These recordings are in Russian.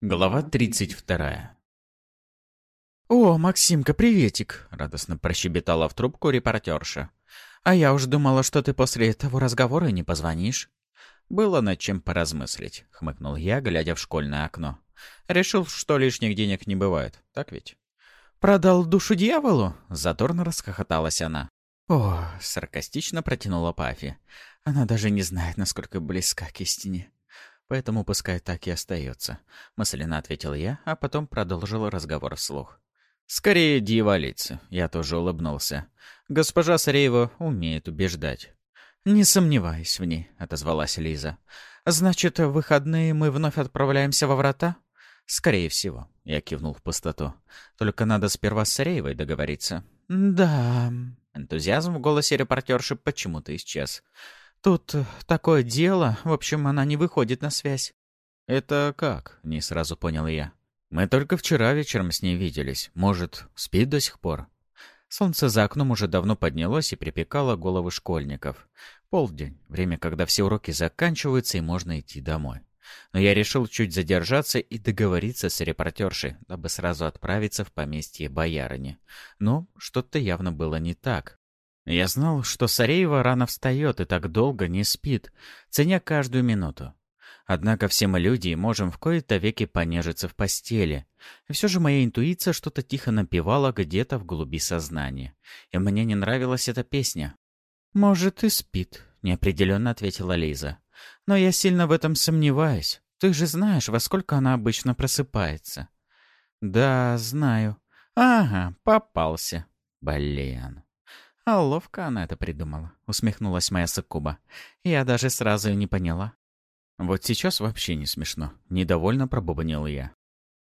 Глава 32. «О, Максимка, приветик!» — радостно прощебетала в трубку репортерша. «А я уж думала, что ты после того разговора не позвонишь». «Было над чем поразмыслить», — хмыкнул я, глядя в школьное окно. «Решил, что лишних денег не бывает, так ведь?» «Продал душу дьяволу?» — задорно расхохоталась она. «О!» — саркастично протянула Пафи. «Она даже не знает, насколько близка к истине». Поэтому пускай так и остается», — мысленно ответил я, а потом продолжил разговор вслух. «Скорее дьяволицы», — я тоже улыбнулся. «Госпожа Сареева умеет убеждать». «Не сомневаюсь в ней», — отозвалась Лиза. «Значит, в выходные мы вновь отправляемся во врата?» «Скорее всего», — я кивнул в пустоту. «Только надо сперва с Сареевой договориться». «Да...» Энтузиазм в голосе репортерши почему-то исчез. Тут такое дело, в общем, она не выходит на связь. Это как? Не сразу понял я. Мы только вчера вечером с ней виделись. Может, спит до сих пор? Солнце за окном уже давно поднялось и припекало головы школьников. Полдень, время, когда все уроки заканчиваются и можно идти домой. Но я решил чуть задержаться и договориться с репортершей, дабы сразу отправиться в поместье боярыни. Но что-то явно было не так. Я знал, что Сареева рано встает и так долго не спит, ценя каждую минуту. Однако все мы люди и можем в кои-то веки понежиться в постели. И все же моя интуиция что-то тихо напевала где-то в глуби сознания. И мне не нравилась эта песня. «Может, и спит», — неопределенно ответила Лиза. «Но я сильно в этом сомневаюсь. Ты же знаешь, во сколько она обычно просыпается». «Да, знаю». «Ага, попался. Блин». «А ловко она это придумала», — усмехнулась моя Сакуба. «Я даже сразу и не поняла». «Вот сейчас вообще не смешно», — недовольно пробубнил я.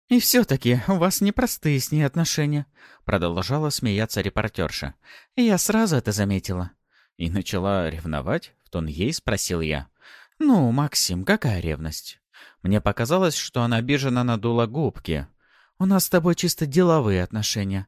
«И все-таки у вас непростые с ней отношения», — продолжала смеяться репортерша. «Я сразу это заметила». «И начала ревновать?» — в тон ей спросил я. «Ну, Максим, какая ревность?» Мне показалось, что она обиженно надула губки. «У нас с тобой чисто деловые отношения.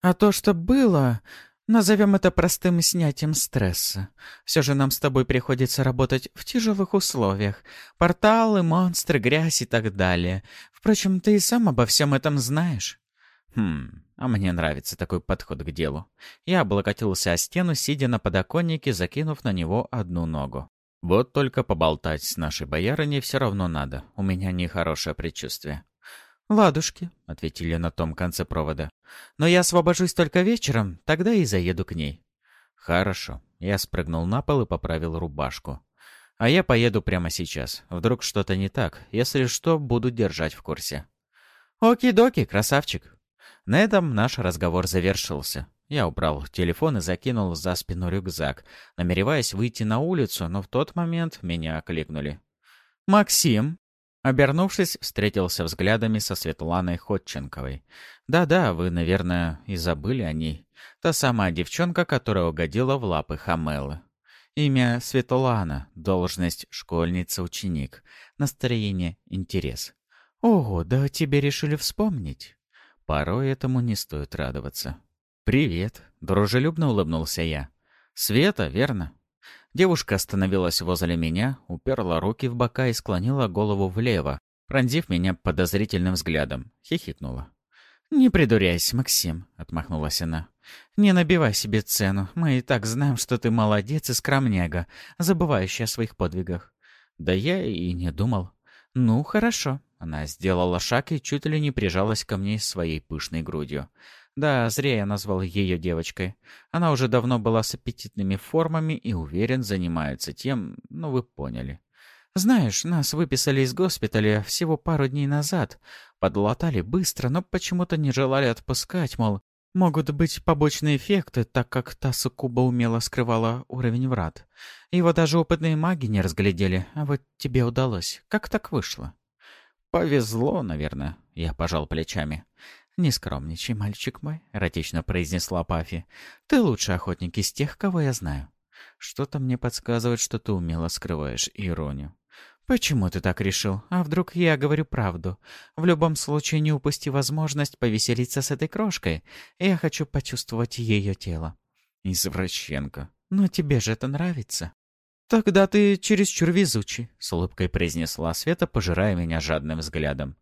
А то, что было, Назовем это простым снятием стресса. Все же нам с тобой приходится работать в тяжелых условиях. Порталы, монстры, грязь и так далее. Впрочем, ты и сам обо всем этом знаешь. Хм, а мне нравится такой подход к делу. Я облокотился о стену, сидя на подоконнике, закинув на него одну ногу. Вот только поболтать с нашей боярыней все равно надо. У меня нехорошее предчувствие. «Ладушки», — ответили на том конце провода. «Но я освобожусь только вечером, тогда и заеду к ней». «Хорошо». Я спрыгнул на пол и поправил рубашку. «А я поеду прямо сейчас. Вдруг что-то не так. Если что, буду держать в курсе». «Оки-доки, красавчик». На этом наш разговор завершился. Я убрал телефон и закинул за спину рюкзак, намереваясь выйти на улицу, но в тот момент меня окликнули. «Максим!» Обернувшись, встретился взглядами со Светланой Ходченковой. «Да-да, вы, наверное, и забыли о ней. Та самая девчонка, которая угодила в лапы Хамелы. Имя Светлана, должность школьница-ученик, настроение интерес. Ого, да тебе решили вспомнить. Порой этому не стоит радоваться. «Привет», — дружелюбно улыбнулся я. «Света, верно?» Девушка остановилась возле меня, уперла руки в бока и склонила голову влево, пронзив меня подозрительным взглядом. Хихикнула. «Не придуряйся, Максим», — отмахнулась она. «Не набивай себе цену. Мы и так знаем, что ты молодец и скромняга, забывающий о своих подвигах». «Да я и не думал». «Ну, хорошо». Она сделала шаг и чуть ли не прижалась ко мне своей пышной грудью. Да, зря я назвал ее девочкой. Она уже давно была с аппетитными формами и, уверен, занимается тем, ну вы поняли. Знаешь, нас выписали из госпиталя всего пару дней назад. Подлатали быстро, но почему-то не желали отпускать, мол, могут быть побочные эффекты, так как та суккуба умело скрывала уровень врат. Его даже опытные маги не разглядели, а вот тебе удалось. Как так вышло? Повезло, наверное, я пожал плечами. «Не скромничай, мальчик мой», — эротично произнесла Пафи. «Ты лучший охотник из тех, кого я знаю. Что-то мне подсказывает, что ты умело скрываешь иронию». «Почему ты так решил? А вдруг я говорю правду? В любом случае не упусти возможность повеселиться с этой крошкой. Я хочу почувствовать ее тело». «Извращенка». «Но тебе же это нравится». «Тогда ты чересчур везучий», — с улыбкой произнесла Света, пожирая меня жадным взглядом.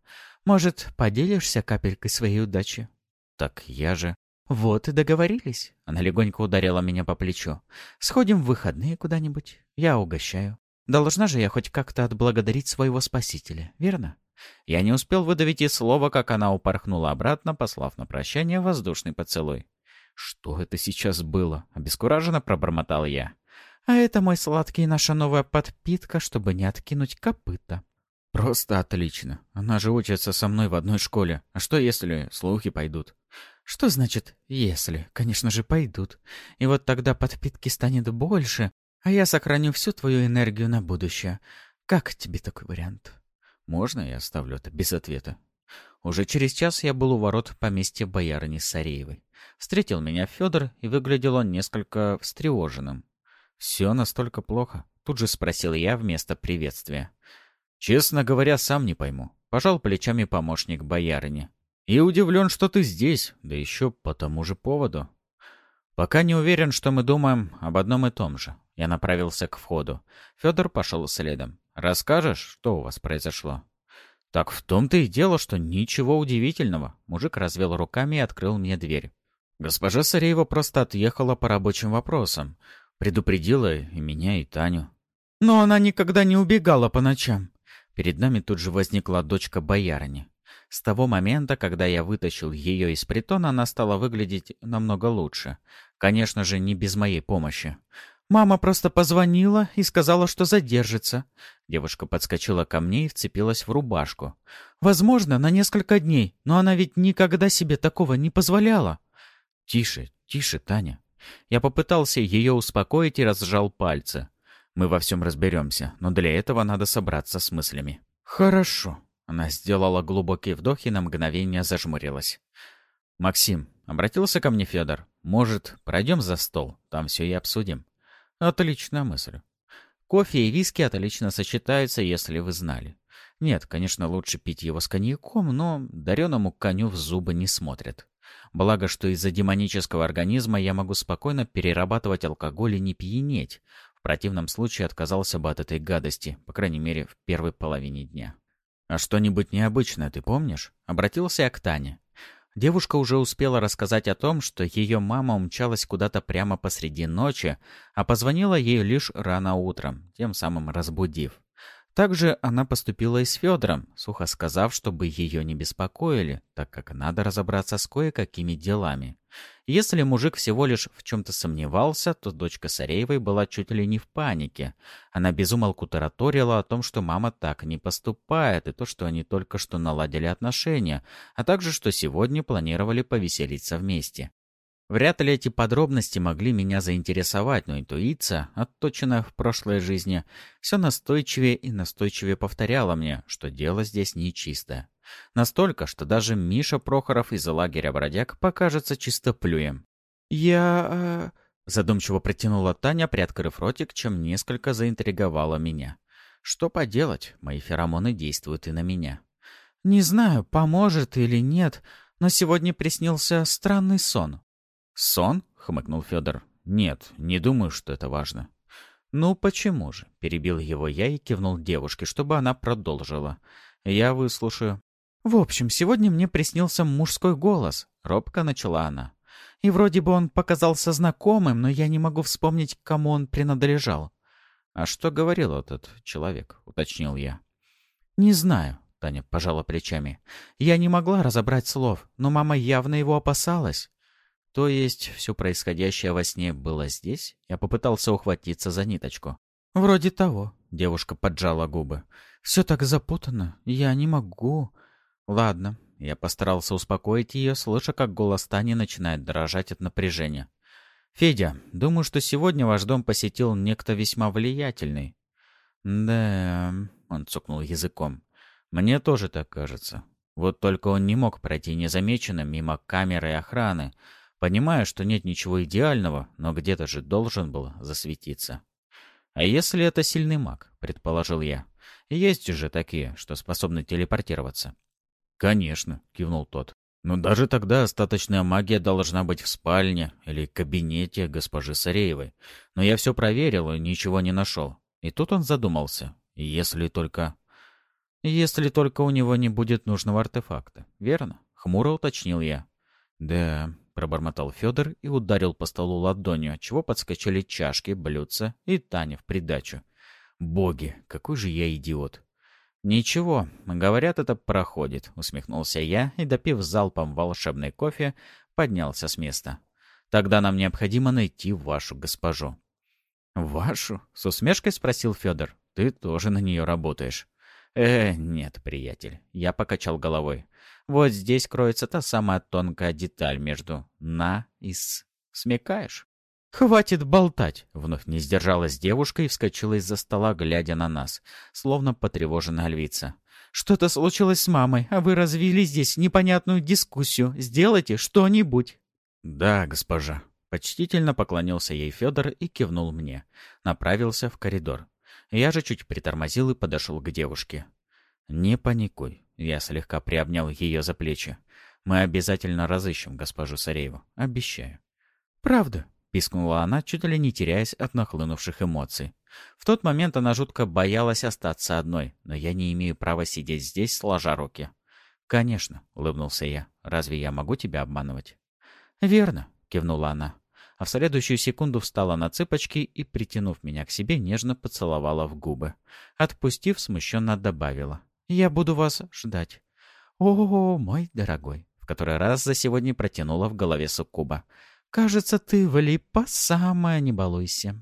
Может, поделишься капелькой своей удачи?» «Так я же...» «Вот и договорились». Она легонько ударила меня по плечу. «Сходим в выходные куда-нибудь. Я угощаю. Должна же я хоть как-то отблагодарить своего спасителя, верно?» Я не успел выдавить и слова, как она упорхнула обратно, послав на прощание воздушный поцелуй. «Что это сейчас было?» — обескураженно пробормотал я. «А это, мой сладкий, наша новая подпитка, чтобы не откинуть копыта». «Просто отлично. Она же учится со мной в одной школе. А что, если слухи пойдут?» «Что значит «если»? Конечно же, пойдут. И вот тогда подпитки станет больше, а я сохраню всю твою энергию на будущее. Как тебе такой вариант?» «Можно я оставлю это без ответа?» Уже через час я был у ворот поместья боярыни Сареевой. Встретил меня Федор, и выглядел он несколько встревоженным. «Все настолько плохо?» — тут же спросил я вместо приветствия. «Честно говоря, сам не пойму». Пожал плечами помощник боярыни. «И удивлен, что ты здесь, да еще по тому же поводу». «Пока не уверен, что мы думаем об одном и том же». Я направился к входу. Федор пошел следом. «Расскажешь, что у вас произошло?» «Так в том-то и дело, что ничего удивительного». Мужик развел руками и открыл мне дверь. Госпожа Сареева просто отъехала по рабочим вопросам. Предупредила и меня, и Таню. «Но она никогда не убегала по ночам. Перед нами тут же возникла дочка боярыни. С того момента, когда я вытащил ее из притона, она стала выглядеть намного лучше. Конечно же, не без моей помощи. «Мама просто позвонила и сказала, что задержится». Девушка подскочила ко мне и вцепилась в рубашку. «Возможно, на несколько дней, но она ведь никогда себе такого не позволяла». «Тише, тише, Таня». Я попытался ее успокоить и разжал пальцы. Мы во всем разберемся, но для этого надо собраться с мыслями. «Хорошо». Она сделала глубокий вдох и на мгновение зажмурилась. «Максим», — обратился ко мне Федор, — «может, пройдем за стол? Там все и обсудим». «Отличная мысль. Кофе и виски отлично сочетаются, если вы знали. Нет, конечно, лучше пить его с коньяком, но дареному коню в зубы не смотрят. Благо, что из-за демонического организма я могу спокойно перерабатывать алкоголь и не пьянеть, в противном случае отказался бы от этой гадости, по крайней мере, в первой половине дня. «А что-нибудь необычное ты помнишь?» Обратился я к Тане. Девушка уже успела рассказать о том, что ее мама умчалась куда-то прямо посреди ночи, а позвонила ей лишь рано утром, тем самым разбудив. Также она поступила и с Федором, сухо сказав, чтобы ее не беспокоили, так как надо разобраться с кое-какими делами. Если мужик всего лишь в чем-то сомневался, то дочка Сареевой была чуть ли не в панике. Она безумолку тараторила о том, что мама так не поступает, и то, что они только что наладили отношения, а также, что сегодня планировали повеселиться вместе. Вряд ли эти подробности могли меня заинтересовать, но интуиция, отточенная в прошлой жизни, все настойчивее и настойчивее повторяла мне, что дело здесь нечисто. Настолько, что даже Миша Прохоров из лагеря бродяг покажется чистоплюем. «Я...» э, Задумчиво протянула Таня, приоткрыв ротик, чем несколько заинтриговала меня. «Что поделать, мои феромоны действуют и на меня». «Не знаю, поможет или нет, но сегодня приснился странный сон. «Сон?» — хмыкнул Федор. «Нет, не думаю, что это важно». «Ну почему же?» — перебил его я и кивнул девушке, чтобы она продолжила. «Я выслушаю». «В общем, сегодня мне приснился мужской голос», — робко начала она. «И вроде бы он показался знакомым, но я не могу вспомнить, кому он принадлежал». «А что говорил этот человек?» — уточнил я. «Не знаю», — Таня пожала плечами. «Я не могла разобрать слов, но мама явно его опасалась. То есть все происходящее во сне было здесь? Я попытался ухватиться за ниточку. «Вроде того», — девушка поджала губы. «Все так запутано. Я не могу». «Ладно». Я постарался успокоить ее, слыша, как голос Тани начинает дрожать от напряжения. «Федя, думаю, что сегодня ваш дом посетил некто весьма влиятельный». «Да...» — он цукнул языком. «Мне тоже так кажется. Вот только он не мог пройти незамеченным мимо камеры и охраны, Понимаю, что нет ничего идеального, но где-то же должен был засветиться. А если это сильный маг, предположил я. Есть же такие, что способны телепортироваться. Конечно, кивнул тот. Но даже тогда остаточная магия должна быть в спальне или кабинете госпожи Сареевой. Но я все проверил и ничего не нашел. И тут он задумался. Если только... Если только у него не будет нужного артефакта, верно? Хмуро уточнил я. Да, пробормотал Федор и ударил по столу ладонью, отчего подскочили чашки, блюдца и Таня в придачу. Боги, какой же я идиот. «Ничего, говорят, это проходит», — усмехнулся я и, допив залпом волшебный кофе, поднялся с места. «Тогда нам необходимо найти вашу госпожу». «Вашу?» — с усмешкой спросил Федор. «Ты тоже на нее работаешь». «Э, нет, приятель». Я покачал головой. «Вот здесь кроется та самая тонкая деталь между «на» и «с». Смекаешь?» «Хватит болтать!» — вновь не сдержалась девушка и вскочила из-за стола, глядя на нас, словно потревоженная львица. «Что-то случилось с мамой, а вы развили здесь непонятную дискуссию. Сделайте что-нибудь!» «Да, госпожа!» — почтительно поклонился ей Федор и кивнул мне. Направился в коридор. Я же чуть притормозил и подошел к девушке. «Не паникуй!» — я слегка приобнял ее за плечи. «Мы обязательно разыщем госпожу Сарееву. Обещаю». «Правда?» — пискнула она, чуть ли не теряясь от нахлынувших эмоций. В тот момент она жутко боялась остаться одной, но я не имею права сидеть здесь, сложа руки. «Конечно», — улыбнулся я. «Разве я могу тебя обманывать?» «Верно», — кивнула она. А в следующую секунду встала на цыпочки и, притянув меня к себе, нежно поцеловала в губы. Отпустив, смущенно добавила. «Я буду вас ждать». «О, мой дорогой», — в который раз за сегодня протянула в голове суккуба. Кажется, ты влип по самое не балуйся.